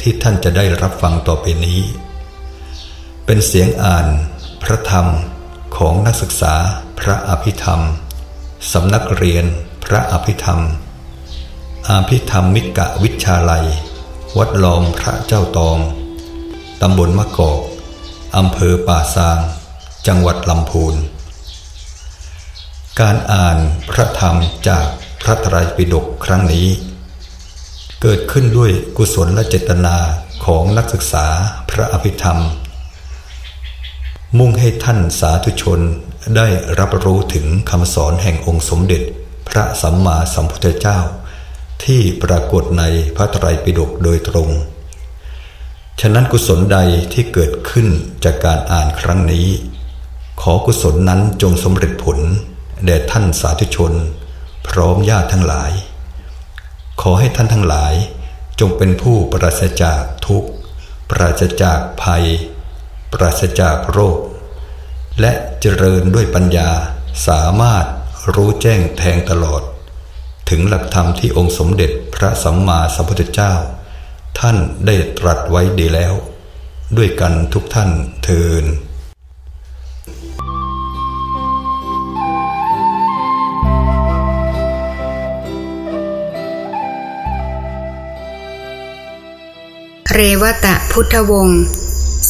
ที่ท่านจะได้รับฟังต่อไปนี้ เป็นเสียงอ่าน พระธรรมของนักศึกษาพระอภิธรรมสำนักเรียนพระอภิธรรมอาภิธรรมมิกะวิชาลัย วัดลอมพระเจ้าตองตำบลมะกอกอำเภอป่าซาง จังหวัดลำพูน การอ่านพระธรรมจากพระไตรปิฎกครั้งนี้ เกิดขึ้นด้วยกุศลและเจตนาของนักศึกษาพระอภิธรรม มุ่งให้ท่านสาธุชนได้รับรู้ถึงคำสอนแห่งองค์สมเด็จ พระสัมมาสัมพุทธเจ้า ที่ปรากฏในพระไตรปิฎกโดยตรง ฉะนั้นกุศลใดที่เกิดขึ้นจากการอ่านครั้งนี้ ขอกุศลนั้นจงสำเร็จผลแด่ท่านสาธุชน พร้อมญาติทั้งหลาย ขอให้ท่านทั้งหลาย จงเป็นผู้ปราศจากทุกข์ ปราศจากภัย ปราศจากโรค และเจริญด้วยปัญญาสามารถรู้แจ้งแทงตลอด ถึงหลักธรรมที่องค์สมเด็จพระสัมมาสัมพุทธเจ้า ท่านได้ตรัสไว้ดีแล้ว ด้วยกันทุกท่านเทิน เรวตะพุทธวงศ์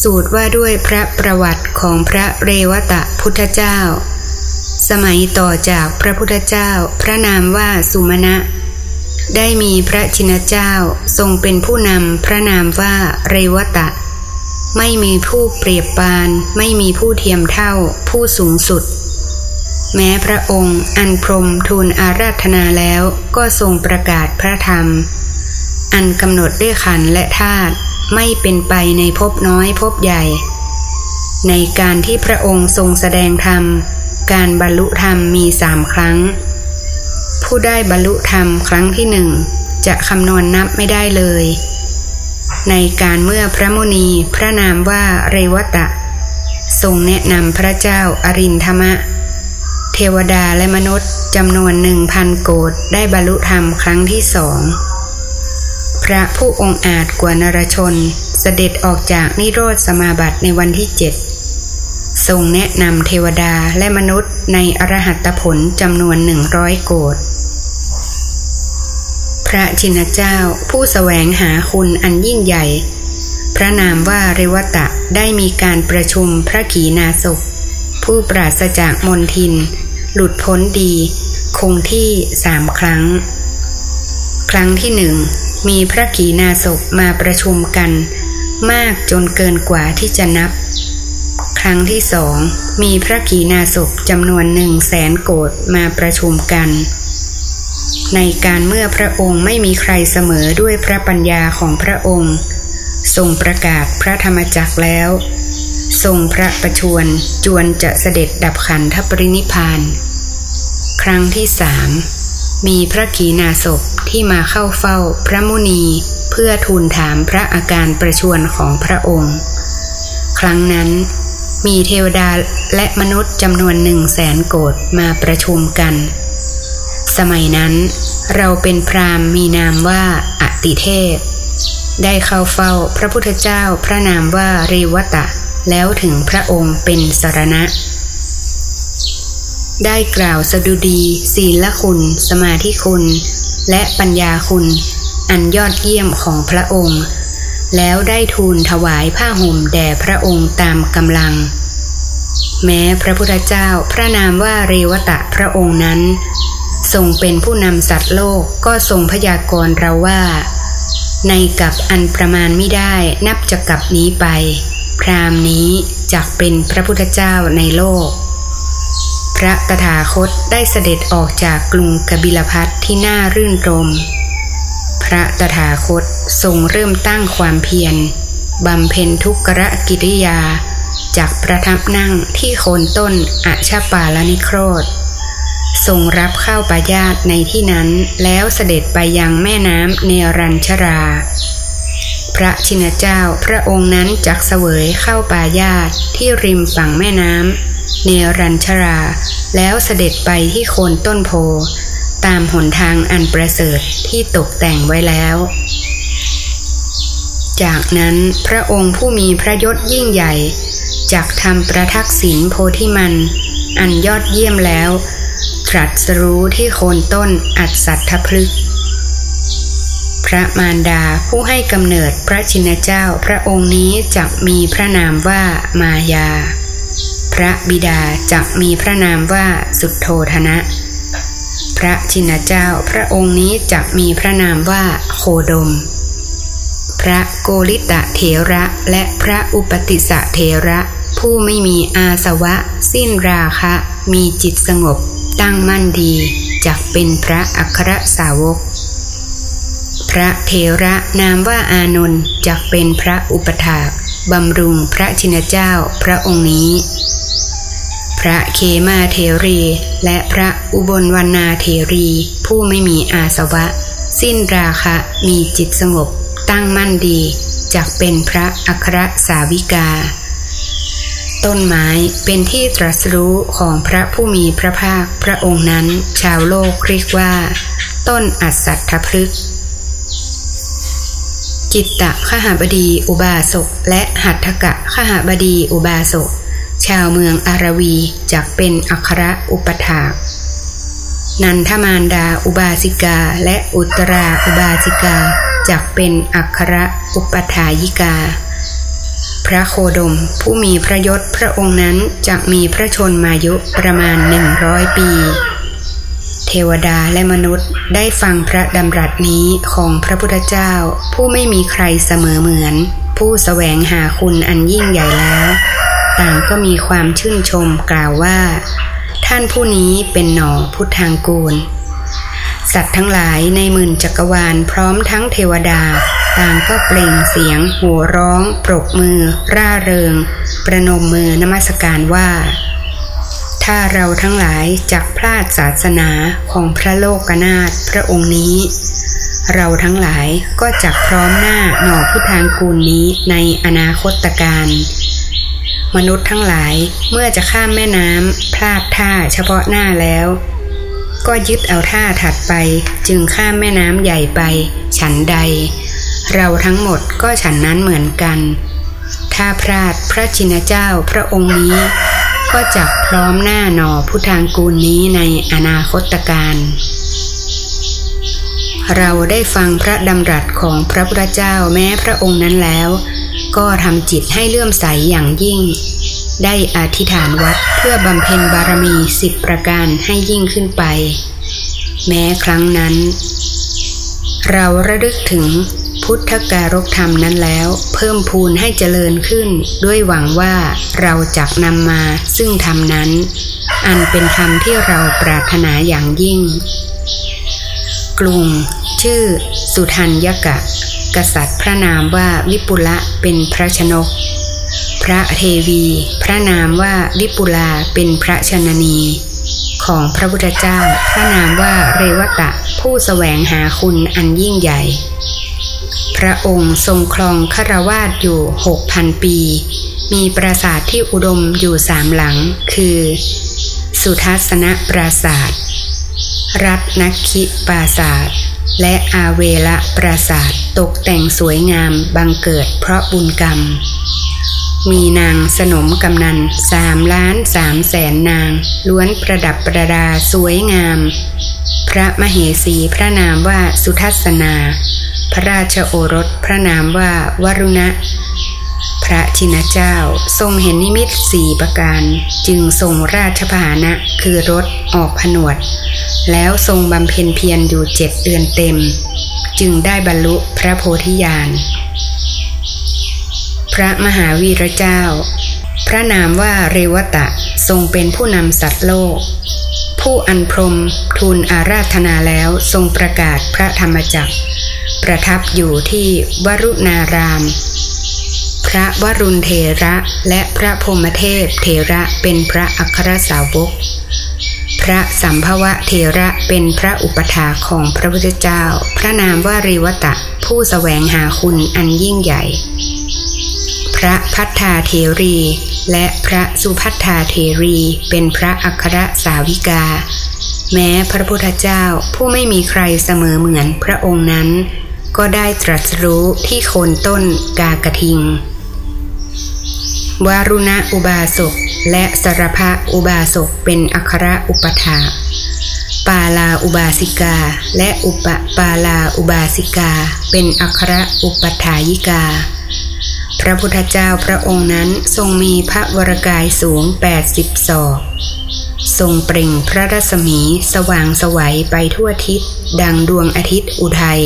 สูตรว่าด้วยพระประวัติของพระเรวตะพุทธเจ้า สมัยต่อจากพระพุทธเจ้าพระนามว่าสุมาณะ ได้มีพระชินเจ้าทรงเป็นผู้นำพระนามว่าเรวตะ ไม่มีผู้เปรียบปานไม่มีผู้เทียมเท่าผู้สูงสุด แม้พระองค์อันพรมทูลอาราธนาแล้วก็ทรงประกาศพระธรรม อันกำหนดด้วยขันและธาตุไม่เป็นไปในภพน้อยภพใหญ่ ในการที่พระองค์ทรงแสดงธรรม การบรรลุธรรมมีสามครั้ง ผู้ได้บรรลุธรรมครั้งที่หนึ่งจะคำนวณนับไม่ได้เลย ในการเมื่อพระมุนีพระนามว่าเรวตะ ทรงแนะนำพระเจ้าอรินทมะ เทวดาและมนุษย์จำนวนหนึ่งพันโกดได้บรรลุธรรมครั้งที่สอง ระผู้องค์อาจกว่านรชน เสด็จออกจากนิโรธสมาบัติในวันที่เจ็ดทรงแนะนำเทวดาและมนุษย์ในอรหัตผลจำนวนหนึ่งร้อยโกดพระชินเจ้าผู้สแสวงหาคุณอันยิ่งใหญ่ พระนามว่าเรวตะได้มีการประชุมพระขีณาสพผู้ปราศจากมนทิน หลุดพ้นดี คงที่สามครั้ง ครั้งที่หนึ่ง มีพระขีณาสพมาประชุมกัน มากจนเกินกว่าที่จะนับ ครั้งที่สองมีพระขีณาสพจำนวนหนึ่งแสนโกดมาประชุมกัน ในการเมื่อพระองค์ไม่มีใครเสมอด้วยพระปัญญาของพระองค์ทรงประกาศพระธรรมจักรแล้ว ทรงพระประชวรจวนจะเสด็จดับขันธปรินิพพาน ครั้งที่สาม มีพระขีณาสพที่มาเข้าเฝ้าพระมุนีเพื่อทูลถามพระอาการประชวรของพระองค์ ครั้งนั้นมีเทวดาและมนุษย์จำนวนหนึ่งแสนโกดมาประชุมกัน สมัยนั้นเราเป็นพรามมีนามว่าอติเทพ ได้เข้าเฝ้าพระพุทธเจ้าพระนามว่าเรวตะ แล้วถึงพระองค์เป็นสรณะ ได้กล่าวสดุดี ศีลคุณ สมาธิคุณ และปัญญาคุณ อันยอดเยี่ยมของพระองค์ แล้วได้ทูลถวายผ้าห่มแด่พระองค์ตามกำลัง แม้พระพุทธเจ้าพระนามว่าเรวตะพระองค์นั้น ทรงเป็นผู้นำสัตว์โลกก็ทรงพยากรณ์เราว่า ในกับอันประมาณไม่ได้นับจากกับนี้ไป พรามนี้จักเป็นพระพุทธเจ้าในโลก พระตถาคตได้เสด็จออกจากกรุงกบิลพัทที่น่ารื่นรม พระตถาคตทรงเริ่มตั้งความเพียรบำเพ็ญทุกขกิริยา จากประทับนั่งที่โคนต้นอาชาปาลนิโครธทรงรับเข้าปายาตในที่นั้นแล้วเสด็จไปยังแม่น้ำเนรัญชรา พระชินเจ้าพระองค์นั้นจักเสวยเข้าปายาตที่ริมฝั่งแม่น้ำ เนรัญชรา แล้วเสด็จไปที่โคนต้นโพ ตามหนทางอันประเสริฐที่ตกแต่งไว้แล้ว จากนั้นพระองค์ผู้มีพระยศยิ่งใหญ่จักทำประทักษิณโพธิมัน อันยอดเยี่ยมแล้ว ตรัสรู้ที่โคนต้นอัศทพฤกษ์พระมารดาผู้ให้กำเนิดพระชินเจ้าพระองค์นี้จักมีพระนามว่ามายา ระบิดาจักมีพระนามว่าสุทโธธนะ พระชินเจ้าพระองค์นี้จักมีพระนามว่าโคดม พระโกริตะเถระและพระอุปติสะเถระผู้ไม่มีอาสวะ สิ้นราคะ มีจิตสงบ ตั้งมั่นดีจักเป็นพระอัครสาวก พระเถระนามว่าอานนท์จักเป็นพระอุปถากบำรุงพระชินเจ้าพระองค์นี้ พระเคมาเทรี และพระอุบลวรรณาเทรี ผู้ไม่มีอาสวะ สิ้นราคะมีจิตสงบ ตั้งมั่นดีจักเป็นพระอัครสาวิกา ต้นไม้เป็นที่ตรัสรู้ของพระผู้มีพระภาคพระองค์นั้น ชาวโลกเรียกว่า ต้นอัศทพฤกษ์จิตตะขหาบดีอุบาสกและหัตถกะขหาบดีอุบาสก ชาวเมืองอารวีจักเป็นอัครอุปถากนันทมารดาอุบาสิกาและอุตราอุบาสิกาจักเป็นอัครอุปถายิกา พระโคดมผู้มีพระยศพระองค์นั้นจักมีพระชนมายุประมาณหนึ่งร้อยปี เทวดาและมนุษย์ได้ฟังพระดำรัสนี้ของพระพุทธเจ้า ผู้ไม่มีใครเสมอเหมือน ผู้สแสวงหาคุณอันยิ่งใหญ่แล้ว ต่างก็มีความชื่นชมกล่าวว่า ท่านผู้นี้เป็นหนอพุทธังกูล สัตว์ทั้งหลายในหมื่นจักรวาลพร้อมทั้งเทวดา ต่างก็เปล่งเสียง หัวร้อง ปรบมือ ร่าเริง ประนมมือนมัสการว่า ถ้าเราทั้งหลายจักพลาดศาสนาของพระโลกนาถพระองค์นี้เราทั้งหลายก็จักพร้อมหน้าหน่อพุทธางกูลนี้ในอนาคตการ มนุษย์ทั้งหลายเมื่อจะข้ามแม่น้ำพลาดท่าเฉพาะหน้าแล้ว ก็ยึดเอาท่าถัดไปจึงข้ามแม่น้ำใหญ่ไป ฉันใด เราทั้งหมดก็ฉันนั้นเหมือนกัน ถ้าพลาดพระชินเจ้าพระองค์นี้ ก็จักพร้อมหน้าหนอพุทางกูลนี้ในอนาคตการเราได้ฟังพระดำรัสของพระพุทธเจ้าแม้พระองค์นั้นแล้ว ก็ทำจิตให้เลื่อมใสอย่างยิ่ง ได้อธิษฐานวัดเพื่อบำเพ็ญบารมีสิบประการให้ยิ่งขึ้นไป แม้ครั้งนั้น เราระลึกถึงพุทธการกธรรมนั้นแล้ว เพิ่มพูนให้เจริญขึ้น ด้วยหวังว่าเราจักนำมาซึ่งธรรมนั้น อันเป็นธรรมที่เราปรารถนาอย่างยิ่ง กลุ่ม ชื่อ สุทัญญกะ กษัตริย์พระนามว่าวิปุละเป็นพระชนก พระเทวี พระนามว่าวิปุลาเป็นพระชนนี ของพระพุทธเจ้า พระนามว่าเรวตะผู้สแสวงหาคุณอันยิ่งใหญ่ พระองค์ทรงครองคารวาสอยู่หกพันปี มีปราสาทที่อุดมอยู่สามหลัง คือ สุทัศนปราสาท รัตนคิปราสาท และอาเวละปราสาทตกแต่งสวยงามบังเกิดเพราะบุญกรรม มีนางสนมกำนันสามล้านสามแสนนาง ล้วนประดับประดาสวยงาม พระมเหสีพระนามว่าสุทัศนา พระราชโอรสพระนามว่าวรุณะ พระชินเจ้าทรงเห็นนิมิตสี่ประการ จึงทรงราชพาหนะคือรถออกผนวด แล้วทรงบำเพ็ญเพียรอยู่เจ็ดเดือนเต็ม จึงได้บรรลุพระโพธิญาณพระมหาวีระเจ้า พระนามว่าเรวตะทรงเป็นผู้นำสัตว์โลก ผู้อันพรมทูลอาราธนาแล้วทรงประกาศพระธรรมจักรประทับอยู่ที่วรุณาราม พระวรุณเทระและพระพรมเทพเทระเป็นพระอัครสาวก พระสัมภวะเทระเป็นพระอุปถาของพระพุทธเจ้า พระนามว่าเรวตะผู้สแสวงหาคุณอันยิ่งใหญ่ พระพัฒาเทรี และพระสุพัฒาเทรีเป็นพระอัครสาวิกา แม้พระพุทธเจ้าผู้ไม่มีใครเสมอเหมือนพระองค์นั้นก็ได้ตรัสรู้ที่โคนต้นกากระทิง วารุณะอุบาสกและสรพะอุบาสกเป็นอัครอุปถาปาลาอุบาสิกา และอุปปาลาอุบาสิกา เป็นอัครอุปถายิกา พระพุทธเจ้าพระองค์นั้นทรงมีพระวรกายสูง 80 ศอกทรงเปล่งพระรัศมีสว่างสวัยไปทั่วทิศดังดวงอาทิตย์อุทัย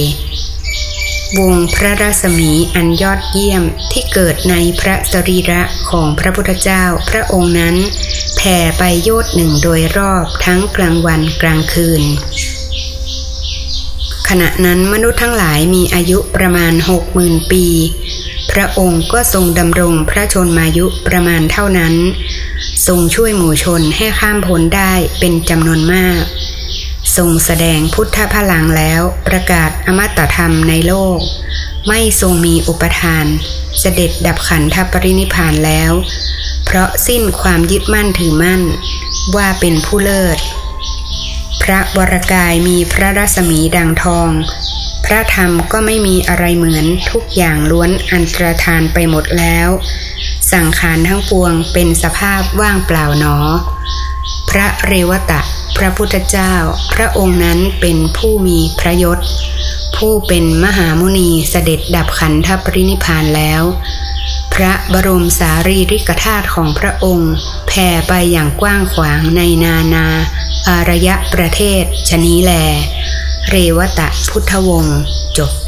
วงพระรัศมีอันยอดเยี่ยมที่เกิดในพระสรีระของพระพุทธเจ้าพระองค์นั้น แผ่ไปโยชน์หนึ่งโดยรอบทั้งกลางวันกลางคืน ขณะนั้นมนุษย์ทั้งหลายมีอายุประมาณหกหมื่นปี พระองค์ก็ทรงดำรงพระชนมายุประมาณเท่านั้น ทรงช่วยหมู่ชนให้ข้ามพ้นได้เป็นจำนวนมาก ทรงแสดงพุทธพลังแล้วประกาศอมตะธรรมในโลก ไม่ทรงมีอุปทาน เสด็จดับขันธปรินิพพานแล้ว เพราะสิ้นความยึดมั่นถือมั่น ว่าเป็นผู้เลิศ พระวรกายมีพระรัศมีดังทอง พระธรรมก็ไม่มีอะไรเหมือนทุกอย่างล้วนอันตรธานไปหมดแล้ว สังขารทั้งปวงเป็นสภาพว่างเปล่าหนอ พระเรวตะ พระพุทธเจ้า พระองค์นั้นเป็นผู้มีพระยศ ผู้เป็นมหามุนีเสด็จดับขันธปรินิพานแล้ว พระบรมสารีริกธาตุของพระองค์แผ่ไปอย่างกว้างขวางในนานาอารยะประเทศชนี้แล เรวตะพุทธวงศ์จบ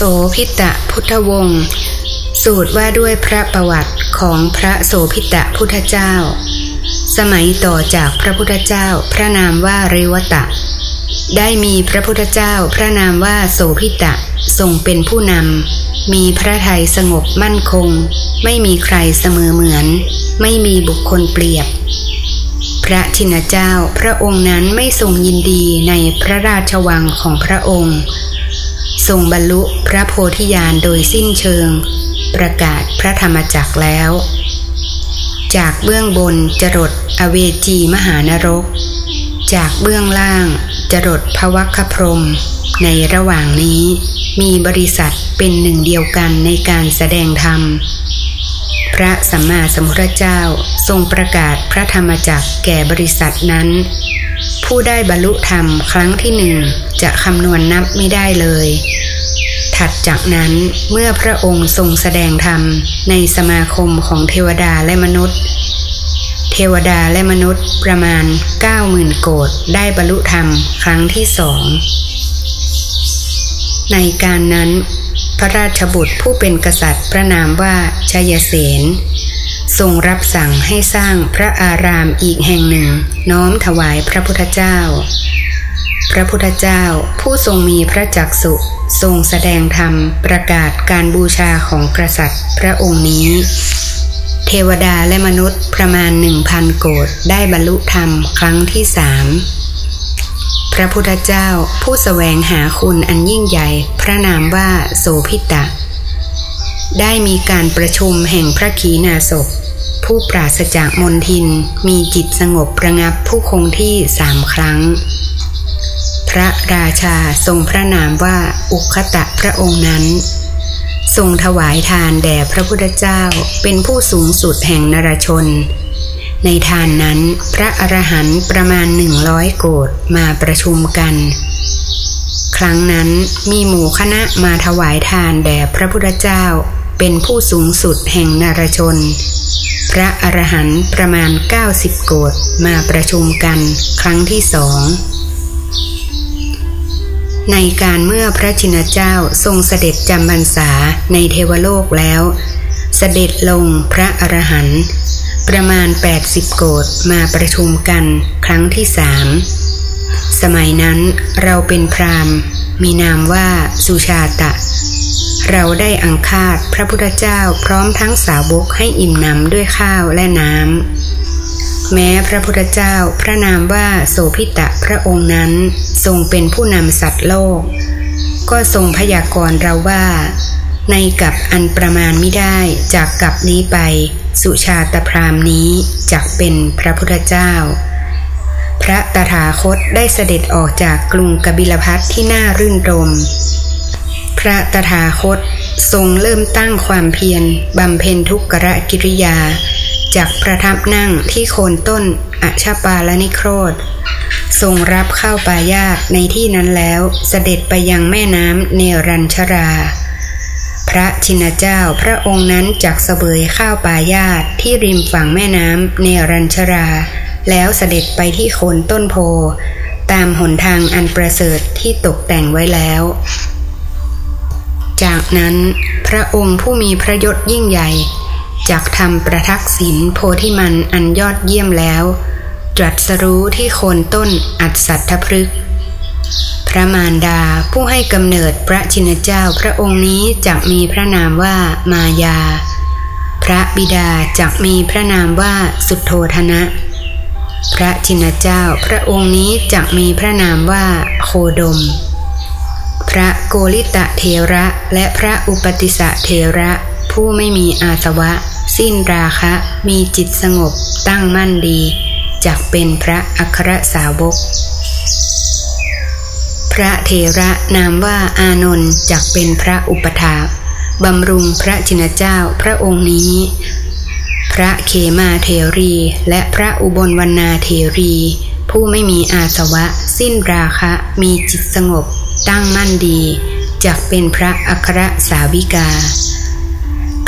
สพิตะพุทธวงศ์สูตรว่าด้วยพระประวัติของพระโสพิตะพุทธเจ้า สมัยต่อจากพระพุทธเจ้าพระนามว่าเรวตะ ได้มีพระพุทธเจ้าพระนามว่าโสพิตะทรงเป็นผู้นำ มีพระทัยสงบมั่นคง ไม่มีใครเสมอเหมือน ไม่มีบุคคลเปรียบ พระชินเจ้าพระองค์นั้นไม่ทรงยินดีในพระราชวังของพระองค์ ทรงบรรลุพระโพธิญาณโดยสิ้นเชิง ประกาศพระธรรมจักรแล้ว จากเบื้องบนจรดอเวจีมหานรก จากเบื้องล่างจรดพวัคพรม ในระหว่างนี้มีบริษัทเป็นหนึ่งเดียวกันในการแสดงธรรม พระสัมมาสัมพุทธเจ้าทรงประกาศพระธรรมจักรแก่บริษัทนั้น ผู้ได้บรรลุธรรมครั้งที่หนึ่งจะคำนวณนับไม่ได้เลย ถัดจากนั้นเมื่อพระองค์ทรงแสดงธรรมในสมาคมของเทวดาและมนุษย์ เทวดาและมนุษย์ประมาณ 90,000 โกดได้บรรลุธรรมครั้งที่สอง ในการนั้น พระราชบุตรผู้เป็นกษัตริย์พระนามว่าชยเสน ทรงรับสั่งให้สร้างพระอารามอีกแห่งหนึ่ง น้อมถวายพระพุทธเจ้า พระพุทธเจ้าผู้ทรงมีพระจักสุทรงแสดงธรรมประกาศการบูชาของกษัตริย์พระองค์นี้ เทวดาและมนุษย์ประมาณหนึ่งพันโกดได้บรรลุธรรมครั้งที่สามพระพุทธเจ้าผู้สแสวงหาคุณอันยิ่งใหญ่ พระนามว่าโสพิตะ ได้มีการประชุมแห่งพระขีณาสพ ผู้ปราศจากมนทิน มีจิตสงบประงับผู้คงที่สามครั้ง พระราชาทรงพระนามว่าอุคตะพระองค์นั้น ทรงถวายทานแด่พระพุทธเจ้าเป็นผู้สูงสุดแห่งนรชน ในทานนั้นพระอรหันต์ประมาณหนึ่งร้อยโกดมาประชุมกัน ครั้งนั้นมีหมู่คณะมาถวายทานแด่พระพุทธเจ้าเป็นผู้สูงสุดแห่งนรชน พระอรหันต์ประมาณ 90 โกดมาประชุมกันครั้งที่สองในการเมื่อพระชินเจ้าทรงเสด็จจำพรรษาในเทวโลกแล้ว เสด็จลงพระอรหันต์ประมาณ 80 โกดมาประชุมกันครั้งที่สามสมัยนั้นเราเป็นพรามมีนามว่าสุชาตะ เราได้อังคาดพระพุทธเจ้าพร้อมทั้งสาวกให้อิ่มหนำด้วยข้าวและน้ำ แม้พระพุทธเจ้าพระนามว่าโสพิตะพระองค์นั้นทรงเป็นผู้นำสัตว์โลก ก็ทรงพยากรณ์เราว่า ในกับอันประมาณไม่ได้จากกับนี้ไป สุชาตพรามนี้จักเป็นพระพุทธเจ้าพระตถาคตได้เสด็จออกจากกรุงกบิลพัทที่น่ารื่นรม พระตถาคตทรงเริ่มตั้งความเพียรบำเพ็ญทุกขะกิริยา จากประทับนั่งที่โคนต้นอชาปาลนิโครธ ทรงรับเข้าปายาตในที่นั้นแล้วเสด็จไปยังแม่น้ำเนรัญชรา พระชินเจ้าพระองค์นั้นจักเสบยข้าวปายาตที่ริมฝั่งแม่น้ำเนรัญชรา แล้วเสด็จไปที่โคนต้นโพ ตามหนทางอันประเสริฐที่ตกแต่งไว้แล้ว จากนั้นพระองค์ผู้มีพระยศยิ่งใหญ่ จากทำประทักษิณโพธิมันอันยอดเยี่ยมแล้ว ตรัสรู้ที่โคนต้นอัศทพฤกษ์พระมารดาผู้ให้กำเนิดพระชินเจ้าพระองค์นี้จักมีพระนามว่ามายา พระบิดาจักมีพระนามว่าสุโธธนะ พระชินเจ้าพระองค์นี้จักมีพระนามว่าโคดม พระโกริตะเทระและพระอุปติสะเทระ ผู้ไม่มีอาสวะ สิ้นราคะ มีจิตสงบตั้งมั่นดีจักเป็นพระอัครสาวก พระเทระนามว่าอานนท์จักเป็นพระอุปถาบำรุงพระจินเจ้าพระองค์นี้ พระเขมาเทรีและพระอุบลวรรณาเทรี ผู้ไม่มีอาสวะ สิ้นราคะ มีจิตสงบ ตั้งมั่นดีจักเป็นพระอัครสาวิกา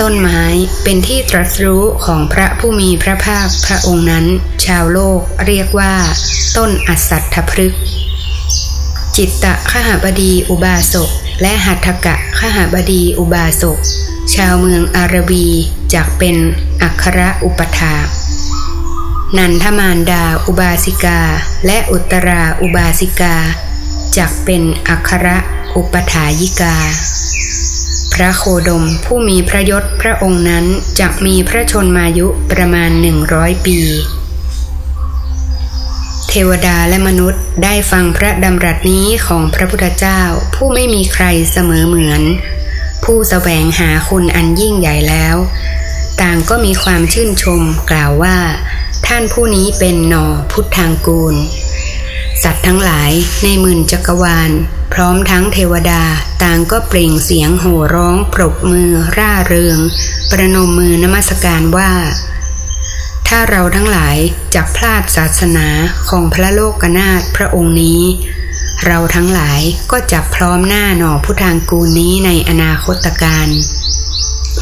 ต้นไม้เป็นที่ตรัสรู้ของพระผู้มีพระภาคพระองค์นั้น ชาวโลกเรียกว่า ต้นอสัตถพฤกษ์จิตตะขหบดีอุบาสกและหัตถกะขหบดีอุบาสก ชาวเมืองอารบีจากเป็นอัครอุปถานันทมานดาอุบาสิกา และอุตราอุบาสิกา จากเป็นอัครอุปถายิกา พระโคดมผู้มีพระยศพระองค์นั้นจะมีพระชนมายุประมาณหนึ่งร้อยปี เทวดาและมนุษย์ได้ฟังพระดำรัสนี้ของพระพุทธเจ้าผู้ไม่มีใครเสมอเหมือน ผู้สแสวงหาคุณอันยิ่งใหญ่แล้ว ต่างก็มีความชื่นชมกล่าวว่า ท่านผู้นี้เป็นหนอพุทธางกูล สัตว์ทั้งหลายในหมื่นจักรวาล พร้อมทั้งเทวดาต่างก็เปล่งเสียงโห่ร้องปรบมือร่าเริง ประนมมือนมัสการว่า ถ้าเราทั้งหลายจักพลาดศาสนาของพระโลกนาถพระองค์นี้ เราทั้งหลายก็จับพร้อมหน้าหน่อพุทางกูลนี้ในอนาคตการ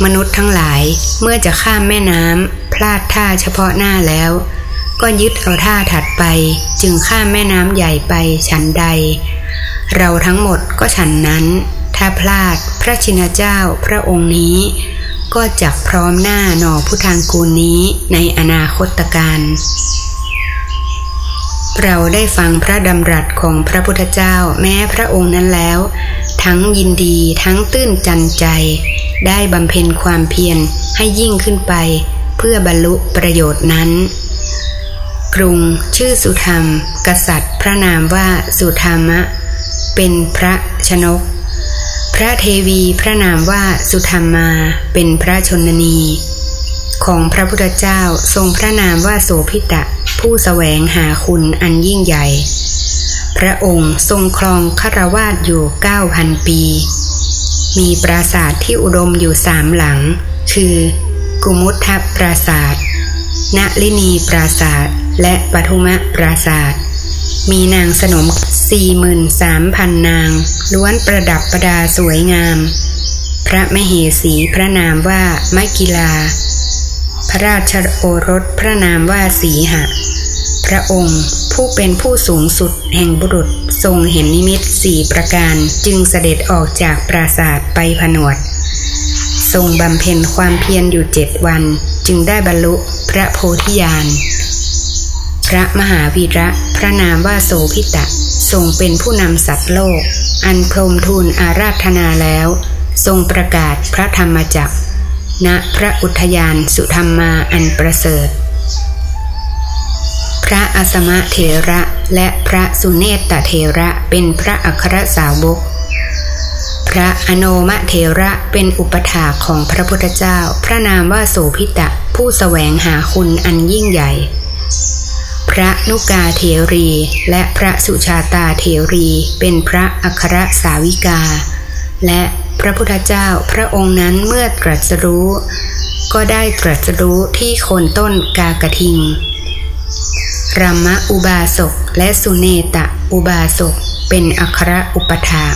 มนุษย์ทั้งหลายเมื่อจะข้ามแม่น้ำพลาดท่าเฉพาะหน้าแล้ว ก็ยึดเอาท่าถัดไป จึงข้ามแม่น้ำใหญ่ไปฉันใด เราทั้งหมดก็ฉันนั้น ถ้าพลาดพระชินเจ้าพระองค์นี้ ก็จักพร้อมหน้าหนอผู้ทางกูลนี้ในอนาคตการเราได้ฟังพระดำรัสของพระพุทธเจ้าแม้พระองค์นั้นแล้ว ทั้งยินดีทั้งตื้นจันใจ ได้บำเพ็ญความเพียรให้ยิ่งขึ้นไป เพื่อบรรลุประโยชน์นั้น กรุงชื่อสุธรรม กษัตริย์ พระนามว่าสุธรรมะ เป็นพระชนก พระเทวีพระนามว่าสุธรรมา เป็นพระชนนี ของพระพุทธเจ้าทรงพระนามว่าโสพิตะ ผู้สแสวงหาคุณอันยิ่งใหญ่ พระองค์ทรงครองคารวาสอยู่เก้าพันปี มีปราสาทที่อุดมอยู่สามหลัง คือ กุมุทธปราสาทณลินีปราสาท และปทุมะปราศาสาทมีนางสนม 43,000 นาง ล้วนประดับประดาสวยงาม พระมเหสีพระนามว่ามกิลา พระราชโอรสพระนามว่าสีหะ พระองค์ผู้เป็นผู้สูงสุดแห่งบุรุษทรงเห็นนิมิตสี่ประการจึงเสด็จออกจากปราศาสาทไปผนวด ทรงบำเพ็ญความเพียรอยู่เจ็ดวันจึงได้บรรลุพระโพธิญาณ พระมหาวีระพระนามว่าโสพิตะทรงเป็นผู้นำสัตว์โลก อันพรมทูลอาราธนาแล้ว ทรงประกาศพระธรรมจักรณพระอุทยานสุธรรมาอันประเสริฐ พระอสมะเถระและพระสุเนตตเถระเป็นพระอัครสาวก พระอโนมะเถระเป็นอุปถาของพระพุทธเจ้า พระนามว่าโสพิตะผู้สแสวงหาคุณอันยิ่งใหญ่ พระนุกาเถรี และพระสุชาตาเถรีเป็นพระอัครสาวิกา และพระพุทธเจ้าพระองค์นั้นเมื่อตรัสรู้ ก็ได้ตรัสรู้ที่โคนต้นกากระทิงรัมมะอุบาสกและสุเนตะอุบาสกเป็นอัครอุปถา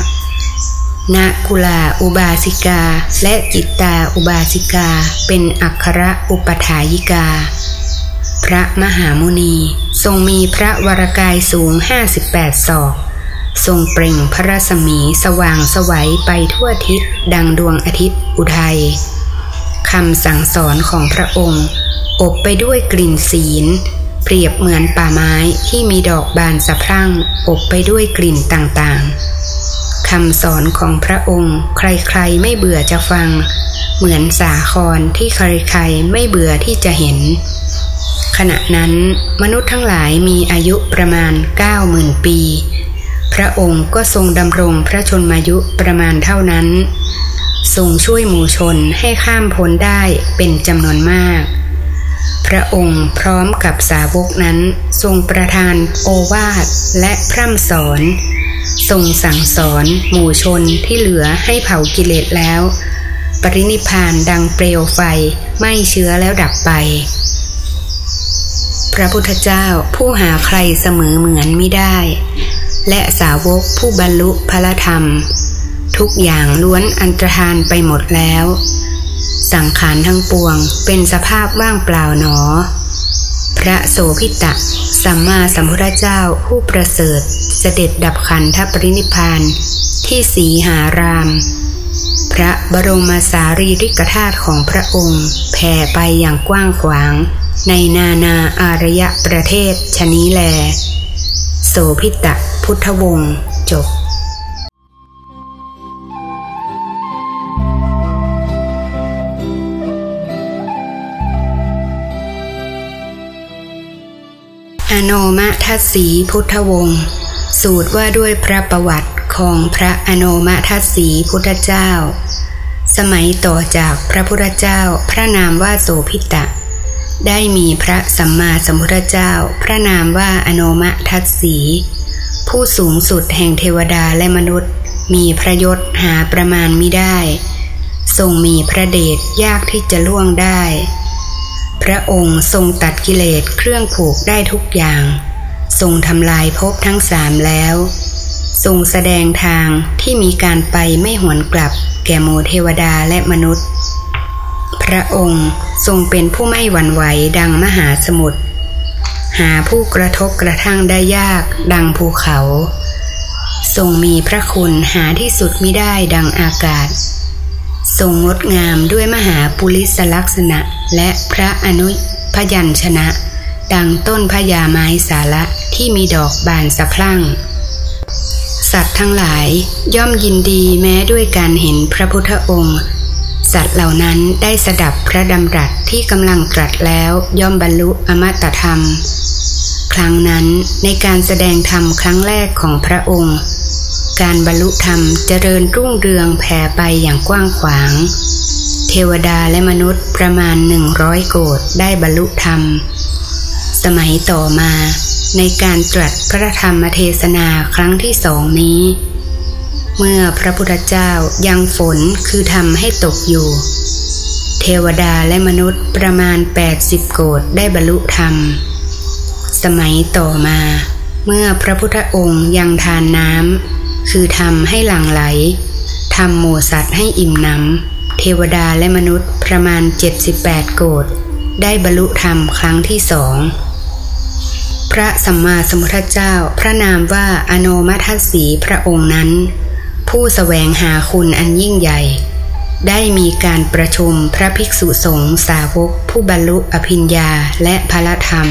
นากุลาอุบาสิกา และจิตตาอุบาสิกา เป็นอัครอุปถายิกา พระมหามุนีทรงมีพระวรกายสูง 58 ศอก ทรงเปล่งพระรัศมีสว่างสวัยไปทั่วทิศดังดวงอาทิตย์อุทัยคำสั่งสอนของพระองค์ อบไปด้วยกลิ่นศีล เปรียบเหมือนป่าไม้ที่มีดอกบานสะพรั่ง อบไปด้วยกลิ่นต่างๆคำสอนของพระองค์ใครๆไม่เบื่อจะฟัง เหมือนสาครที่ใครๆไม่เบื่อที่จะเห็น ขณะนั้นมนุษย์ทั้งหลายมีอายุประมาณ 90,000 ปี พระองค์ก็ทรงดำรงพระชนมายุประมาณเท่านั้น ทรงช่วยหมู่ชนให้ข้ามพ้นได้เป็นจำนวนมาก พระองค์พร้อมกับสาวกนั้นทรงประทานโอวาทและพร่ำสอน ทรงสั่งสอนหมู่ชนที่เหลือให้เผากิเลสแล้ว ปรินิพานดังเปลวไฟไม่เชื้อแล้วดับไป พระพุทธเจ้าผู้หาใครเสมอเหมือนไม่ได้ และสาวกผู้บรรลุพระธรรม ทุกอย่างล้วนอันตรธานไปหมดแล้ว สังขารทั้งปวงเป็นสภาพว่างเปล่าหนอ พระโสพิตะสัมมาสัมพุทธเจ้าผู้ประเสริฐเสด็จดับขันธปรินิพานที่สีหาราม พระบรมสารีริกธาตุของพระองค์แผ่ไปอย่างกว้างขวาง ในนานาอารยประเทศชะนี้แล โสพิตะพุทธวงศ์จบอโนมะทัศสีพุทธวงศ์สูตรว่าด้วยพระประวัติของพระอโนมะทัศสีพุทธเจ้า สมัยต่อจากพระพุทธเจ้าพระนามว่าโสพิตะ ได้มีพระสัมมาสัมพุทธเจ้า พระนามว่าอโนมะทัศสี ผู้สูงสุดแห่งเทวดาและมนุษย์ มีพระยศหาประมาณมิได้ ทรงมีพระเดชยากที่จะล่วงได้ พระองค์ทรงตัดกิเลสเครื่องผูกได้ทุกอย่าง ทรงทำลายภพทั้งสามแล้ว ทรงแสดงทางที่มีการไปไม่หวนกลับแก่หมู่เทวดาและมนุษย์ พระองค์ทรงเป็นผู้ไม่หวั่นไหวดังมหาสมุทรหาผู้กระทบกระทั่งได้ยากดังภูเขา ทรงมีพระคุณหาที่สุดมิได้ดังอากาศ ทรงงดงามด้วยมหาปุริสลักษณะและพระอนุพยัญชนะ ดังต้นพญาไม้สาระที่มีดอกบานสะพรั่ง สัตว์ทั้งหลายย่อมยินดีแม้ด้วยการเห็นพระพุทธองค์ สัตว์เหล่านั้นได้สดับพระดำรัสที่กำลังตรัสแล้วย่อมบรรลุอมตะธรรม ครั้งนั้นในการแสดงธรรมครั้งแรกของพระองค์ การบรรลุธรรมเจริญรุ่งเรืองแผ่ไปอย่างกว้างขวาง เทวดาและมนุษย์ประมาณหนึ่งร้อยโกดได้บรรลุธรรม สมัยต่อมาในการตรัสพระธรรมเทศนาครั้งที่สองนี้ เมื่อพระพุทธเจ้ายังฝนคือทำให้ตกอยู่ เทวดาและมนุษย์ประมาณ 80 โกดได้บรรลุธรรม สมัยต่อมา เมื่อพระพุทธองค์ยังทานน้ำคือทำให้หลั่งไหลทำหมูสัตว์ให้อิ่มหนำเทวดาและมนุษย์ประมาณ 78 โกดได้บรรลุธรรมครั้งที่สองพระสัมมาสัมพุทธเจ้าพระนามว่าอโนมัทสีพระองค์นั้น ผู้สแสวงหาคุณอันยิ่งใหญ่ ได้มีการประชุมพระภิกษุสงฆ์สาวก ผู้บรรลุอภิญญาและพระธรรม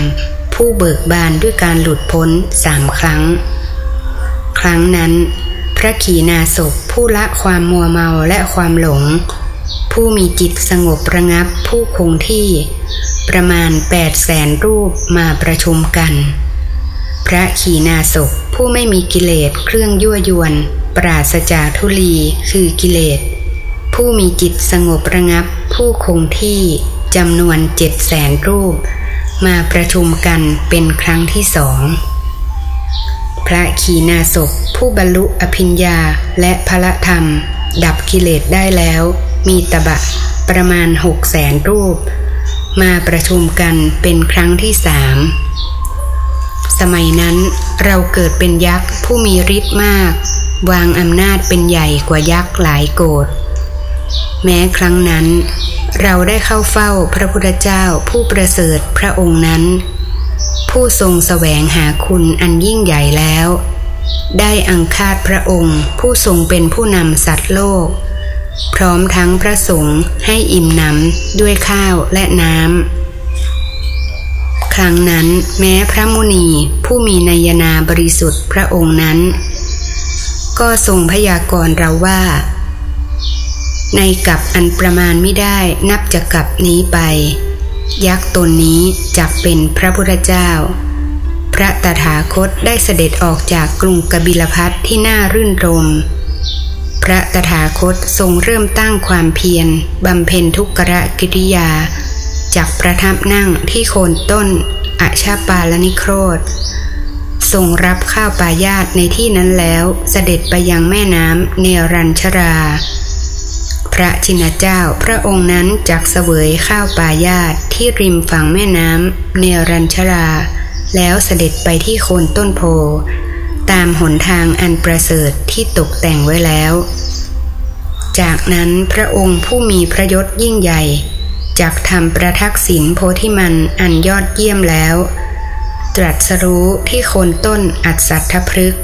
ผู้เบิกบานด้วยการหลุดพ้นสามครั้ง ครั้งนั้น พระขีณาสพผู้ละความมัวเมาและความหลง ผู้มีจิตสงบระงับผู้คงที่ ประมาณแปดแสนรูปมาประชุมกัน พระขีณาสพผู้ไม่มีกิเลสเครื่องยั่วยวน ปราศจากทุลีคือกิเลส ผู้มีจิตสงบระงับ ผู้คงที่จำนวนเจ็ดแสนรูป มาประชุมกันเป็นครั้งที่สอง พระขีณาสพผู้บรรลุอภิญญาและพระธรรม ดับกิเลสได้แล้ว มีตบะประมาณหกแสนรูป มาประชุมกันเป็นครั้งที่สามสมัยนั้นเราเกิดเป็นยักษ์ผู้มีฤทธิ์มาก วางอำนาจเป็นใหญ่กว่ายักษ์หลายโกดแม้ครั้งนั้น เราได้เข้าเฝ้าพระพุทธเจ้าผู้ประเสริฐพระองค์นั้น ผู้ทรงสแสวงหาคุณอันยิ่งใหญ่แล้ว ได้อังคาดพระองค์ผู้ทรงเป็นผู้นำสัตว์โลก พร้อมทั้งพระสงฆ์ให้อิ่มหนำด้วยข้าวและน้ำครั้งนั้นแม้พระมุนีผู้มีนยนาบริสุทธิ์พระองค์นั้น ก็ทรงพยากรณ์เราว่า ในกับอันประมาณไม่ได้นับจากกับนี้ไป ยักษ์ตนนี้จักเป็นพระพุทธเจ้า พระตถาคตได้เสด็จออกจากกรุงกบิลพัทที่น่ารื่นรม พระตถาคตทรงเริ่มตั้งความเพียรบำเพ็ญทุกขะกิริยาจากประทับนั่งที่โคนต้นอชาปาลนิโครธ ทรงรับข้าวปายาตในที่นั้นแล้วเสด็จไปยังแม่น้ำเนรัญชรา พระชินเจ้าพระองค์นั้นจักเสวยข้าวปายาตที่ริมฝั่งแม่น้ำเนรัญชรา แล้วเสด็จไปที่โคนต้นโพ ตามหนทางอันประเสริฐที่ตกแต่งไว้แล้ว จากนั้นพระองค์ผู้มีพระยศยิ่งใหญ่จากทำประทักษิณโพธิมันอันยอดเยี่ยมแล้ว ตรัสรู้ที่โคนต้นอัศทพฤกษ์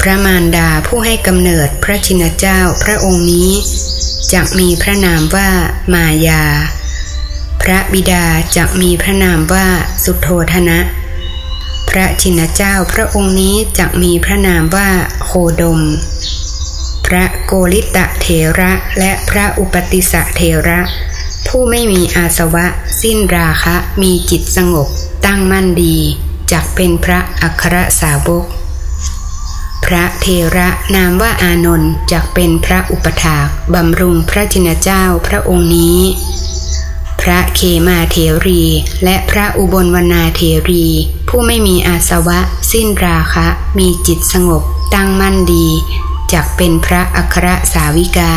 พระมารดาผู้ให้กำเนิดพระชินเจ้าพระองค์นี้จะมีพระนามว่ามายา พระบิดาจะมีพระนามว่าสุโธธนะ พระชินเจ้าพระองค์นี้จะมีพระนามว่าโคดม พระโกริตะเถระและพระอุปติสะเถระ ผู้ไม่มีอาสวะ สิ้นราคะ มีจิตสงบ ตั้งมั่นดีจักเป็นพระอัครสาวก พระเทระนามว่าอานนท์จักเป็นพระอุปถากบำรุงพระจินเจ้าพระองค์นี้ พระเคมาเถรี และพระอุบลวนาเถรี ผู้ไม่มีอาสวะ สิ้นราคะ มีจิตสงบ ตั้งมั่นดีจักเป็นพระอัครสาวิกา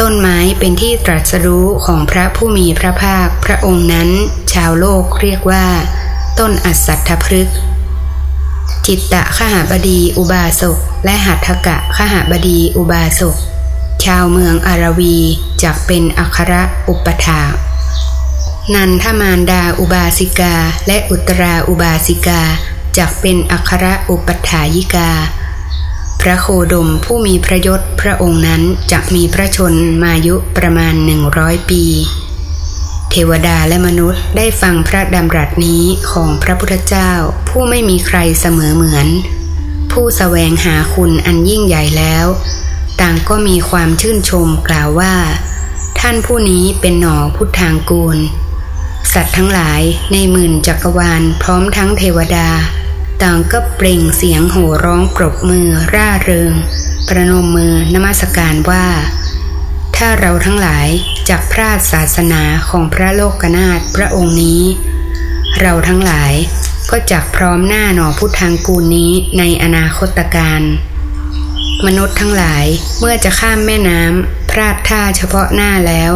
ต้นไม้เป็นที่ตรัสรู้ของพระผู้มีพระภาคพระองค์นั้น ชาวโลกเรียกว่า ต้นอัศทพฤกษ์จิตตะขหาบดีอุบาสกและหัตถกะขหาบดีอุบาสกชาวเมืองอารวีจักเป็นอัครอุปถานันทมารดาอุบาสิกาและอุตราอุบาสิกาจักเป็นอัครอุปัฏฐายิกา พระโคดมผู้มีพระยศพระองค์นั้นจะมีพระชนมายุประมาณหนึ่งร้อยปี เทวดาและมนุษย์ได้ฟังพระดำรัสนี้ของพระพุทธเจ้า ผู้ไม่มีใครเสมอเหมือน ผู้สแสวงหาคุณอันยิ่งใหญ่แล้ว ต่างก็มีความชื่นชมกล่าวว่า ท่านผู้นี้เป็นหนอพุทธางกูล สัตว์ทั้งหลายในหมื่นจักรวาลพร้อมทั้งเทวดา ต่างก็เปล่งเสียงโห่ร้องปรบมือร่าเริง ประนมมือนมัสการว่า ถ้าเราทั้งหลายจักพราดศาสนาของพระโลกนาถพระองค์นี้ เราทั้งหลายก็จักพร้อมหน้าหนอพุทธังกูลนี้ในอนาคตการมนุษย์ทั้งหลายเมื่อจะข้ามแม่น้ำพลาดท่าเฉพาะหน้าแล้ว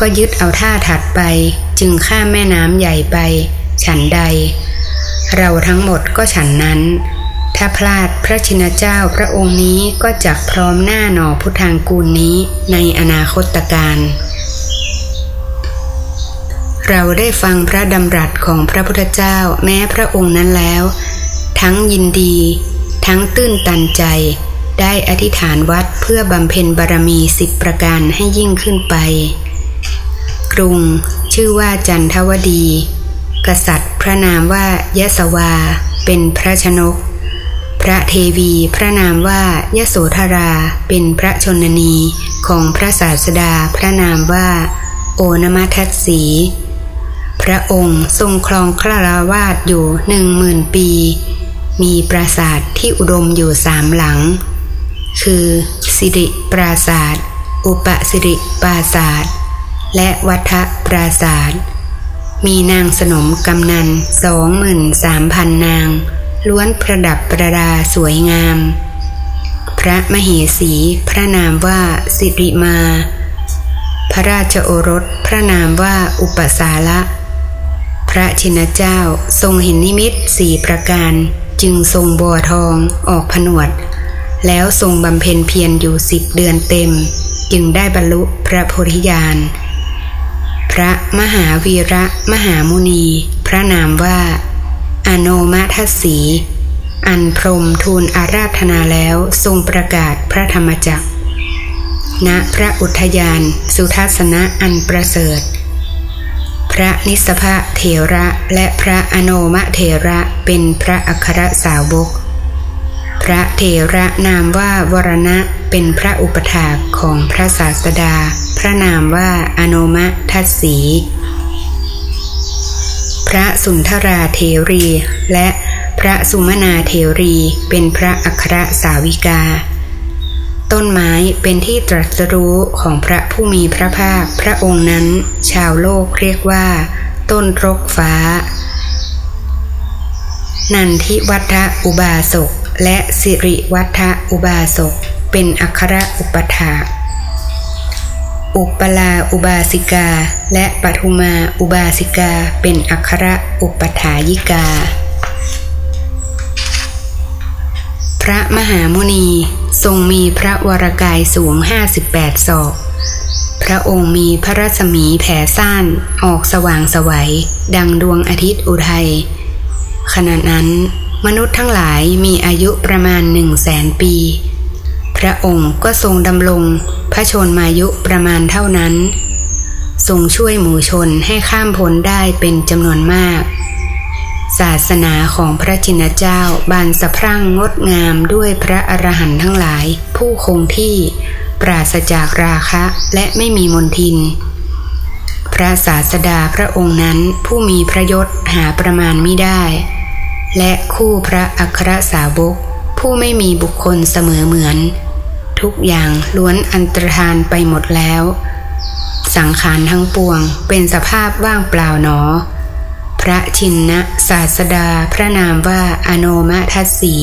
ก็ยึดเอาท่าถัดไปจึงข้ามแม่น้ำใหญ่ไป ฉันใด เราทั้งหมดก็ฉันนั้น ถ้าพลาดพระชินเจ้าพระองค์นี้ก็จักพร้อมหน้าหนอพุทธังกูลนี้ในอนาคตการเราได้ฟังพระดำรัสของพระพุทธเจ้าแม้พระองค์นั้นแล้ว ทั้งยินดี ทั้งตื้นตันใจ ได้อธิษฐานวัดเพื่อบำเพ็ญบารมีสิบประการให้ยิ่งขึ้นไป กรุง ชื่อว่าจันทวดี กษัตริย์พระนามว่ายะสวา เป็นพระชนก พระเทวีพระนามว่ายะโสธราเป็นพระชนนีของพระศาสดาพระนามว่า โอนมัทัศสี พระองค์ทรงครองคราราวาสอยู่หนึ่งหมื่นปี มีปราสาทที่อุดมอยู่สามหลัง คือสิริปราสาท อุปสิริปราสาท และวัฏปราสาท มีนางสนมกำนันสองหมื่นสามพันนาง ล้วนประดับประดาสวยงาม พระมเหสีพระนามว่าสิริมา พระราชโอรสพระนามว่าอุปสาละ พระชินเจ้าทรงเห็นนิมิตสี่ประการจึงทรงบัวทองออกผนวด แล้วทรงบำเพ็ญเพียรอยู่สิบเดือนเต็ม จึงได้บรรลุพระโพธิญาณ พระมหาวีระมหามุนี พระนามว่า อโนมัทสี อันพรมทูลอาราธนาแล้วทรงประกาศพระธรรมจักร ณพระอุทยานสุทัศนะอันประเสริฐ พระนิสภะเถระและพระอโนมะเถระเป็นพระอัครสาวก ระเถระนามว่าวรณะเป็นพระอุปถากของพระศาสดา พระนามว่าอโนมะทัศสี พระสุนทราเทรี และพระสุมนาเทรีเป็นพระอัครสาวิกา ต้นไม้เป็นที่ตรัสรู้ของพระผู้มีพระภาคพระองค์นั้น ชาวโลกเรียกว่า ต้นรกฟ้า นันทิวัฒอุบาสก และสิริวัฒอุบาสก เป็นอัครอุปถาอุปลาอุบาสิกา และปทุมาอุบาสิกา เป็นอัครอุปถายิกา พระมหามุนีทรงมีพระวรกายสูงห้าสิบแปดศอก พระองค์มีพระรัศมีแผ่ซ่านออกสว่างสวัย ดังดวงอาทิตย์อุทัยขณะนั้น มนุษย์ทั้งหลายมีอายุประมาณหนึ่งแสนปี พระองค์ก็ทรงดำรงพระชนมายุประมาณเท่านั้น ทรงช่วยหมู่ชนให้ข้ามพ้นได้เป็นจำนวนมาก ศาสนาของพระจินเจ้าบานสะพรั่งงดงามด้วยพระอรหันต์ทั้งหลายผู้คงที่ปราศจากราคะและไม่มีมนทิน พระศาสดาพระองค์นั้นผู้มีพระยศหาประมาณไม่ได้ และคู่พระอัครสาวก ผู้ไม่มีบุคคลเสมอเหมือน ทุกอย่างล้วนอันตรธานไปหมดแล้ว สังขารทั้งปวงเป็นสภาพว่างเปล่าหนอ พระชินนะศาสดาพระนามว่าอโนมทัศสี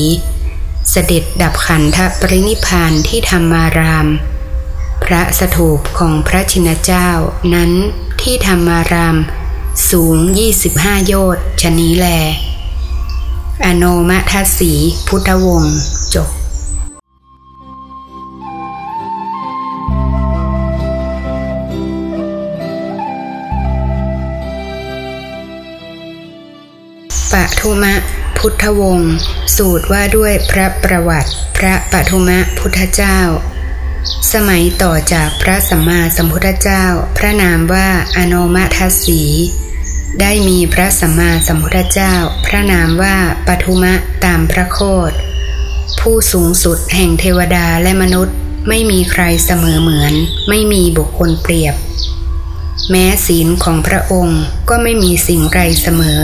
เสด็จดับขันธปรินิพานที่ธรรมาราม พระสถูปของพระชินเจ้านั้นที่ธรรมาราม สูง 25 โยชน์ชนี้แล อโนมทัศสี พุทธวงศ์จบปทุมะพุทธวงศ์สูตรว่าด้วยพระประวัติ พระปทุมะพุทธเจ้า สมัยต่อจากพระสัมมาสัมพุทธเจ้า พระนามว่าอโนมทัสสี ได้มีพระสัมมาสัมพุทธเจ้า พระนามว่าปทุมะตามพระโคดผู้สูงสุดแห่งเทวดาและมนุษย์ ไม่มีใครเสมอเหมือน ไม่มีบุคคลเปรียบ แม้ศีลของพระองค์ก็ไม่มีสิ่งไรเสมอ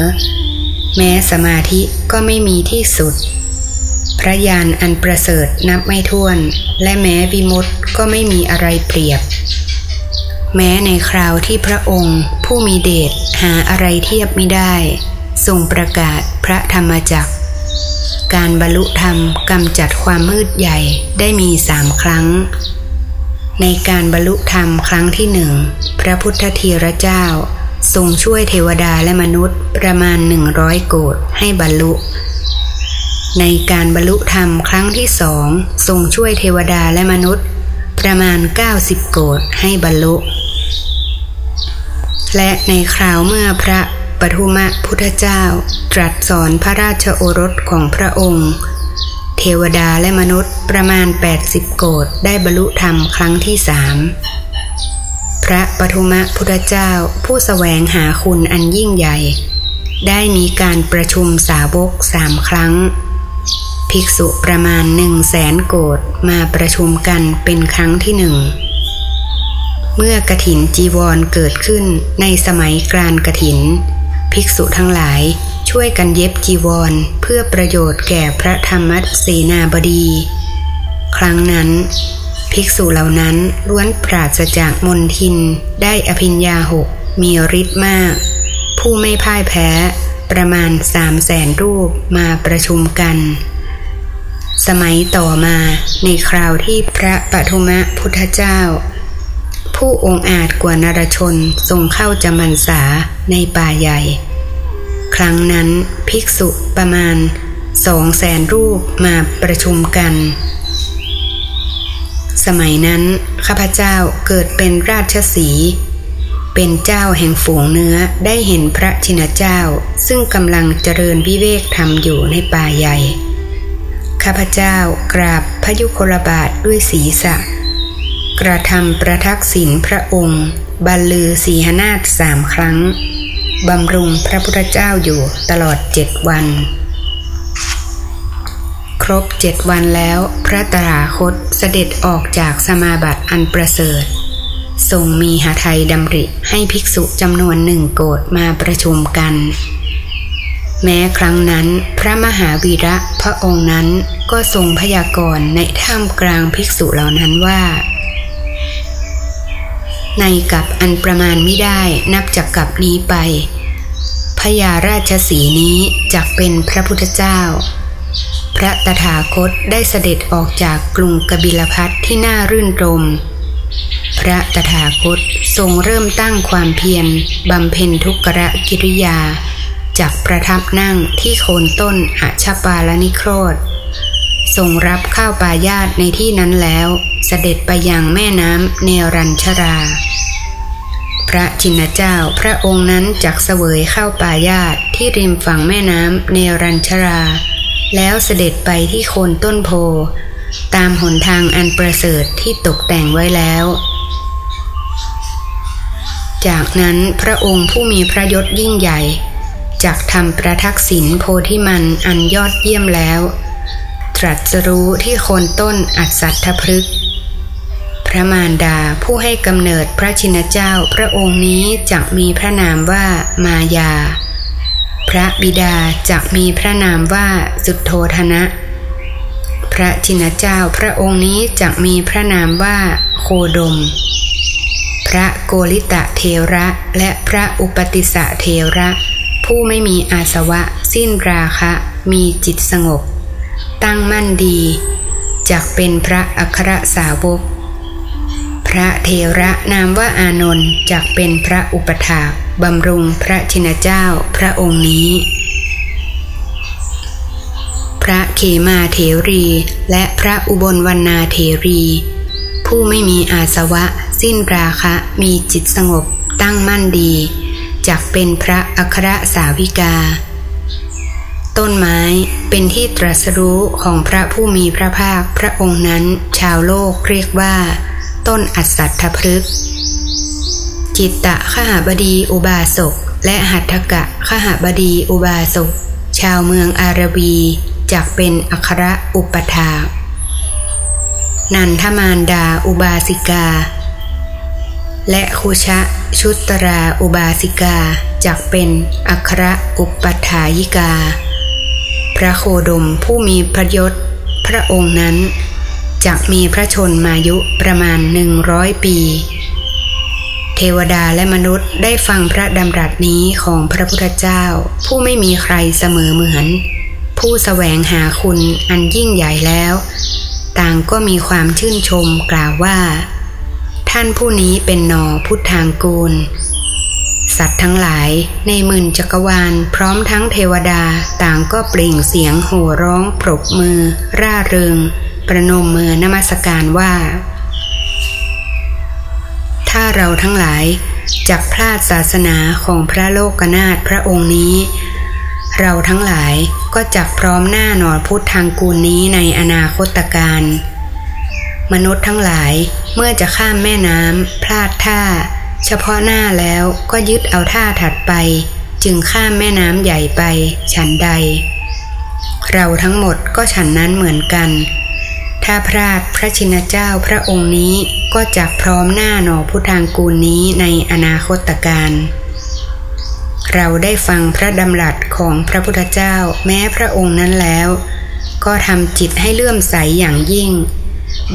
แม้สมาธิก็ไม่มีที่สุด พระญาณอันประเสริฐนับไม่ถ้วน และแม้วิมุตต์ก็ไม่มีอะไรเปรียบ แม้ในคราวที่พระองค์ ผู้มีเดชหาอะไรเทียบไม่ได้ทรงประกาศพระธรรมจักร การบรรลุธรรมกำจัดความมืดใหญ่ได้มีสามครั้ง ในการบรรลุธรรมครั้งที่หนึ่งพระพุทธเทียรเจ้า ทรงช่วยเทวดาและมนุษย์ประมาณหนึ่งร้อยโกดให้บรรลุ ในการบรรลุธรรมครั้งที่สองทรงช่วยเทวดาและมนุษย์ ประมาณ 90 โกดให้บรรลุ และในคราวเมื่อพระปทุมะพุทธเจ้า ตรัสสอนพระราชโอรสของพระองค์ เทวดาและมนุษย์ประมาณ 80 โกดได้บรรลุธรรมครั้งที่สามพระปทุมะพุทธเจ้าผู้สแสวงหาคุณอันยิ่งใหญ่ ได้มีการประชุมสาวกสามครั้ง ภิกษุประมาณหนึ่งแสนโกดมาประชุมกันเป็นครั้งที่หนึ่ง เมื่อกระถินจีวรเกิดขึ้นในสมัยกรานกระถิน ภิกษุทั้งหลายช่วยกันเย็บจีวรเพื่อประโยชน์แก่พระธรรมเสนาบดี ครั้งนั้น ภิกษุเหล่านั้นล้วนปราศจากมนทินได้อภิญญาหกมีฤทธิ์มาก ผู้ไม่พ่ายแพ้ประมาณสามแสนรูปมาประชุมกัน สมัยต่อมาในคราวที่พระปฐุมะพุทธเจ้า ผู้องอาจกว่านรชนทรงเข้าจำมันษาในป่าใหญ่ ครั้งนั้นภิกษุประมาณสองแสนรูปมาประชุมกัน สมัยนั้นข้าพเจ้าเกิดเป็นราชสี เป็นเจ้าแห่งฝูงเนื้อได้เห็นพระชินเจ้า ซึ่งกำลังเจริญวิเวกธรรมอยู่ในป่าใหญ่ ข้าพเจ้ากราบพระยุคลบาทด้วยศีรษะ กระทำประทักษิณพระองค์ บรรลือสีหนาฏสามครั้ง บำรุงพระพุทธเจ้าอยู่ตลอดเจ็ดวัน ครบเจ็ดวันแล้วพระตราคตเสด็จออกจากสมาบัติอันประเสริฐทรงมีหาไทยดำริให้ภิกษุจำนวนหนึ่งโกดมาประชุมกัน แม้ครั้งนั้นพระมหาวีระพระองค์นั้นก็ทรงพยากรณ์ในท่ามกลางภิกษุเหล่านั้นว่า ในกับอันประมาณไม่ได้นับจากกับนี้ไปพญาราชสีนี้จักเป็นพระพุทธเจ้า พระตถาคตได้เสด็จออกจากกรุงกบิลพัทที่น่ารื่นรม พระตถาคตทรงเริ่มตั้งความเพียรบำเพ็ญทุกขะกิริยาจากประทับนั่งที่โคนต้นอชปาลนิโครธ ทรงรับข้าวปายาตในที่นั้นแล้ว เสด็จไปยังแม่น้ำเนรัญชรา พระจินเจ้าพระองค์นั้นจักเสวยข้าวปายาตที่ริมฝั่งแม่น้ำเนรัญชรา แล้วเสด็จไปที่โคนต้นโพ ตามหนทางอันประเสริฐที่ตกแต่งไว้แล้ว จากนั้นพระองค์ผู้มีพระยศยิ่งใหญ่จักทำประทักษิณโพธิมันอันยอดเยี่ยมแล้ว ตรัสรู้ที่โคนต้นอัศทพฤกษ์พระมารดาผู้ให้กำเนิดพระชินเจ้าพระองค์นี้จักมีพระนามว่ามายา พระบิดาจักมีพระนามว่าสุดโทธนะ พระชินเจ้าพระองค์นี้จักมีพระนามว่าโคดม พระโกริตะเทระและพระอุปติสะเทระ ผู้ไม่มีอาสวะสิ้นราคะ มีจิตสงบ ตั้งมั่นดีจักเป็นพระอัครสาวก พระเทระนามว่าอานนท์จักเป็นพระอุปถาบำรุงพระชินเจ้าพระองค์นี้ พระเขมาเถรีและพระอุบลวรรณาเถรี ผู้ไม่มีอาสวะสิ้นราคะมีจิตสงบตั้งมั่นดีจักเป็นพระอัครสาวิกา ต้นไม้ เป็นที่ตรัสรู้ของพระผู้มีพระภาคพระองค์นั้น ชาวโลกเรียกว่า ต้นอัศทพฤกษ์จิตตะขหบดีอุบาสก และหัตถกะขหบดีอุบาสก ชาวเมืองอารบีจักเป็นอัครอุปถานันทมานดาอุบาสิกา และคุชะชุตราอุบาสิกาจักเป็นอัครอุปถายิกา ระโคดมผู้มีพระยศ พระองค์นั้นจักมีพระชนมายุประมาณหนึ่งร้อยปี เทวดาและมนุษย์ได้ฟังพระดำรัสนี้ของพระพุทธเจ้า ผู้ไม่มีใครเสมอเหมือน ผู้สแสวงหาคุณอันยิ่งใหญ่แล้ว ต่างก็มีความชื่นชมกล่าวว่า ท่านผู้นี้เป็นนอพุทธางกูล สัตว์ทั้งหลายในหมื่นจักรวาลพร้อมทั้งเทวดาต่างก็เปล่งเสียงโห่ร้องปรบมือ ร่าเริง ประนมมือนมัสการว่า ถ้าเราทั้งหลายจักพลาดศาสนาของพระโลกนาถพระองค์นี้ เราทั้งหลายก็จักพร้อมหน้าหนอพุทธทางกูลนี้ในอนาคตการ มนุษย์ทั้งหลายเมื่อจะข้ามแม่น้ำพลาดท่า เฉพาะหน้าแล้วก็ยึดเอาท่าถัดไป จึงข้ามแม่น้ำใหญ่ไป ฉันใด เราทั้งหมดก็ฉันนั้นเหมือนกัน ถ้าพราดพระชินเจ้าพระองค์นี้ก็จะพร้อมหน้าหนอพุทางกูลนี้ในอนาคตการเราได้ฟังพระดำรัสของพระพุทธเจ้าแม้พระองค์นั้นแล้ว ก็ทำจิตให้เลื่อมใสอย่างยิ่ง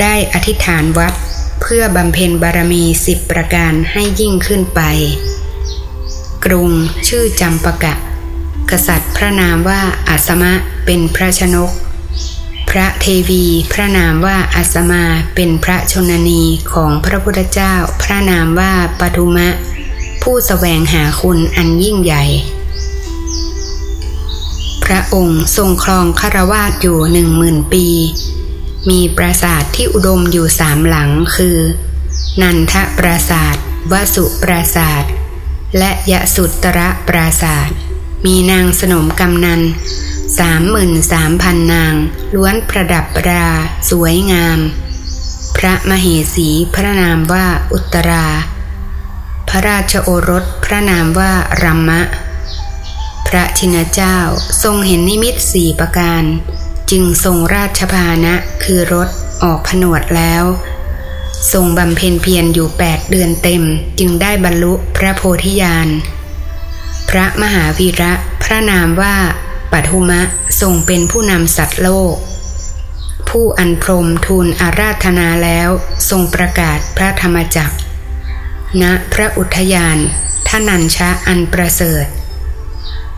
ได้อธิษฐานวัด เพื่อบำเพ็ญบารมีสิบประการให้ยิ่งขึ้นไป กรุงชื่อจำปะกะ กษัตริย์พระนามว่าอัสมะเป็นพระชนก พระเทวีพระนามว่าอัสมาเป็นพระชนนีของพระพุทธเจ้า พระนามว่าปทุมะ ผู้สแสวงหาคุณอันยิ่งใหญ่ พระองค์ทรงครองคารวาสอยู่หนึ่งหมื่นปี มีปราสาทที่อุดมอยู่สามหลังคือ นันทปราสาทวสุปราสาท และยะสุตระปราสาท มีนางสนมกำนันสามหมื่นสามพันนาง ล้วนประดับราสวยงาม พระมเหสีพระนามว่าอุตรา พระราชโอรสพระนามว่ารัมมะ พระชินเจ้าทรงเห็นนิมิตสี่ประการ จึงทรงราชพานะคือรถออกผนวดแล้ว ทรงบำเพ็ญเพียรอยู่แปดเดือนเต็มจึงได้บรรลุพระโพธิญาณ พระมหาวีระพระนามว่าปัทุมะทรงเป็นผู้นำสัตว์โลก ผู้อันพรมทูลอาราธนาแล้วทรงประกาศพระธรรมจักรณพระอุทยานท่านัญชะอันประเสริฐ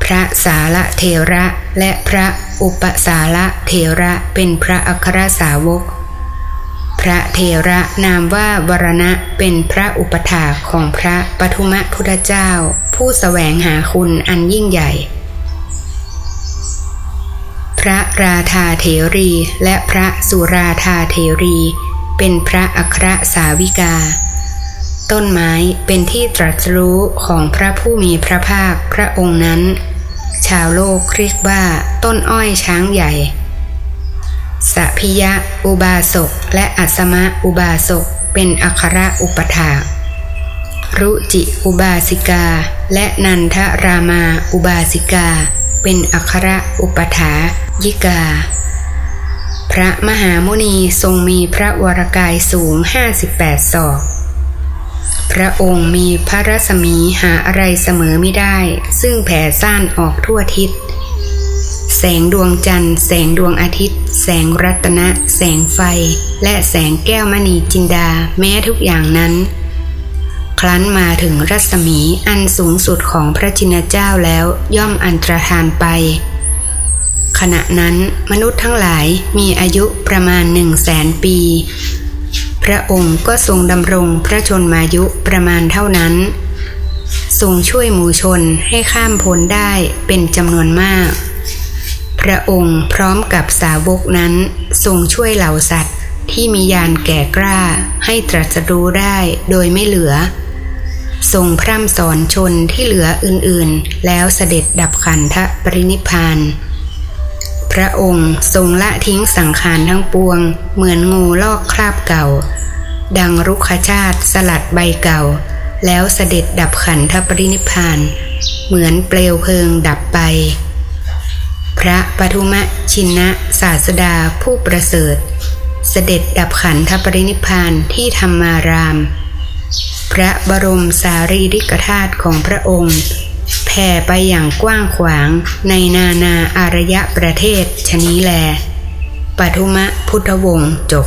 พระสาละเทระและพระ อุปสาละเทระเป็นพระอัครสาวก พระเทระนามว่าวรณะเป็นพระอุปถาของพระปทุมะพุทธเจ้า ผู้สแสวงหาคุณอันยิ่งใหญ่ พระราธาเถรีและพระสุราธาเถรี เป็นพระอัครสาวิกา ต้นไม้เป็นที่ตรัสรู้ของพระผู้มีพระภาคพระองค์นั้น ชาวโลกเรียกว่าต้นอ้อยช้างใหญ่สัพิยะอุบาสกและอัสมะอุบาสกเป็นอัครอุปถารุจิอุบาสิกา และนันทรามาอุบาสิกา เป็นอัครอุปถายิกา พระมหามุนีทรงมีพระวรกายสูงห้าสิบแปดศอก พระองค์มีพระรัศมีหาอะไรเสมอไม่ได้ ซึ่งแผ่ซ่านออกทั่วทิศ แสงดวงจันทร์ แสงดวงอาทิตย์ แสงรัตนะ แสงไฟ และแสงแก้วมณีจินดาแม้ทุกอย่างนั้น ครั้นมาถึงรัศมีอันสูงสุดของพระจินเจ้าแล้วย่อมอันตรธานไป ขณะนั้นมนุษย์ทั้งหลายมีอายุประมาณหนึ่งแสนปี ระองค์ก็ทรงดำรงพระชนมายุประมาณเท่านั้น ทรงช่วยหมู่ชนให้ข้ามพ้นได้เป็นจำนวนมาก พระองค์พร้อมกับสาวกนั้นทรงช่วยเหล่าสัตว์ที่มียานแก่กล้าให้ตรัสรู้ได้โดยไม่เหลือ ทรงพร่ำสอนชนที่เหลืออื่นๆ แล้วเสด็จดับขันธปรินิพาน ระองค์ทรงละทิ้งสังขารทั้งปวง เหมือนงูลอกคราบเก่า ดังรุกขชาติสลัดใบเก่า แล้วเสด็จดับขันธปรินิพาน เหมือนเปลวเพลิงดับไป พระปทุมะชินนะศาสดาผู้ประเสริฐ เสด็จดับขันธปรินิพานที่ธรรมาราม พระบรมสารีริกธาตุของพระองค์ แผ่ไปอย่างกว้างขวางในนานาอารยะประเทศชนี้แล ปทุมะพุทธวงศ์จบ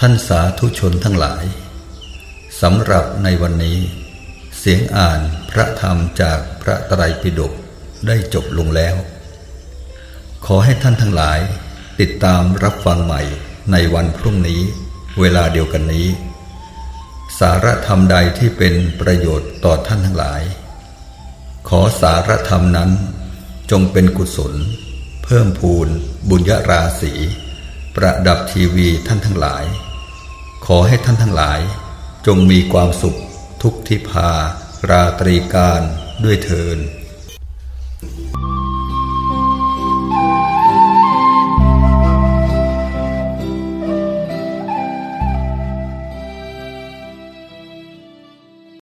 ท่านสาธุชนทั้งหลาย สำหรับในวันนี้ เสียงอ่านพระธรรมจากพระไตรปิฎกได้จบลงแล้ว ขอให้ท่านทั้งหลาย ติดตามรับฟังใหม่ในวันพรุ่งนี้ เวลาเดียวกันนี้ สารธรรมใดที่เป็นประโยชน์ต่อท่านทั้งหลาย ขอสารธรรมนั้นจงเป็นกุศล เพิ่มพูน บุญญาราศีประดับทีวีท่านทั้งหลาย ขอให้ท่านทั้งหลาย จงมีความสุขทุกทิพาราตรีการด้วยเทิน